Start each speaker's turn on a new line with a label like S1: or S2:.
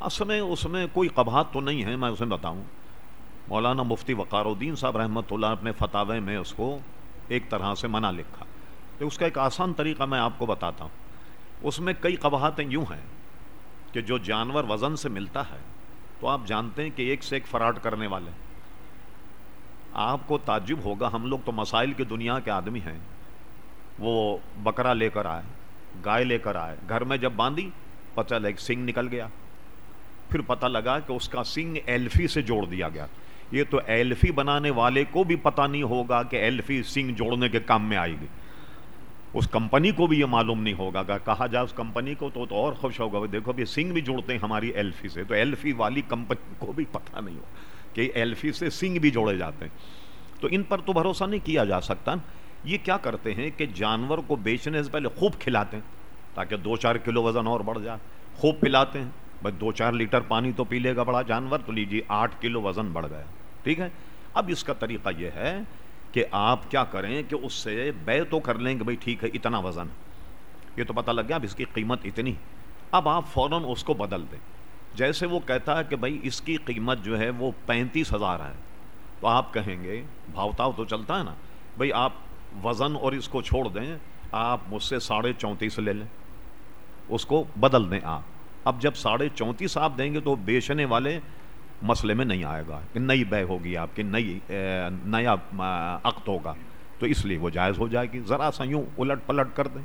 S1: اصل میں اس میں کوئی قبحات تو نہیں ہے، میں اسے بتاؤں۔ مولانا مفتی وقار الدین صاحب رحمۃ اللہ اپنے فتوے میں اس کو ایک طرح سے منع لکھا۔ تو اس کا ایک آسان طریقہ میں آپ کو بتاتا ہوں۔ اس میں کئی قباہتیں یوں ہیں کہ جو جانور وزن سے ملتا ہے، تو آپ جانتے ہیں کہ ایک سے ایک فراڈ کرنے والے۔ آپ کو تعجب ہوگا، ہم لوگ تو مسائل کی دنیا کے آدمی ہیں۔ وہ بکرا لے کر آئے، گائے لے کر آئے۔ گھر میں جب باندھی، پتہ لگ سنگ نکل گیا۔ پھر پتہ لگا کہ اس کا سنگ ایلفی سے جوڑ دیا گیا۔ یہ تو ایلفی بنانے والے کو بھی پتہ نہیں ہوگا کہ ایلفی سنگ جوڑنے کے کام میں آئے گی۔ اس کمپنی کو بھی یہ معلوم نہیں ہوگا۔ کہ کہا جائے اس کمپنی کو تو, تو اور خوش ہوگا۔ دیکھو بھی سنگ بھی جوڑتے ہیں ہماری ایلفی سے۔ تو ایلفی والی کمپنی کو بھی پتہ نہیں ہوگا کہ ایلفی سے سنگ بھی جوڑے جاتے ہیں۔ تو ان پر تو بھروسہ نہیں کیا جا سکتا۔ یہ کیا کرتے ہیں کہ جانور کو بیچنے سے پہلے خوب کھلاتے ہیں تاکہ دو چار کلو وزن اور بڑھ جائے۔ خوب پلاتے ہیں۔ بھائی دو چار لیٹر پانی تو پی لے گا بڑا جانور، تو لیجیے آٹھ کلو وزن بڑھ گیا۔ ٹھیک ہے؟ اب اس کا طریقہ یہ ہے کہ آپ کیا کریں کہ اس سے بے تو کر لیں گے بھائی ٹھیک ہے، اتنا وزن۔ یہ تو پتہ لگ گیا، اب اس کی قیمت اتنی۔ اب آپ فوراً اس کو بدل دیں۔ جیسے وہ کہتا ہے کہ بھائی اس کی قیمت جو ہے وہ پینتیس ہزار ہے۔ تو آپ کہیں گے بھاؤتاؤ تو چلتا ہے نا۔ بھائی آپ وزن اور اس کو چھوڑ دیں، آپ مجھ سے ساڑھے چونتیس لے لیں۔ اس کو بدل دیں آپ۔ اب جب ساڑھے چونتیس آپ دیں گے تو بیچنے والے مسئلے میں نہیں آئے گا۔ کہ نئی بے ہوگی آپ کی نئی نیا عقد ہوگا۔ تو اس لیے وہ جائز ہو جائے گی۔ ذرا سا یوں الٹ پلٹ کر دیں۔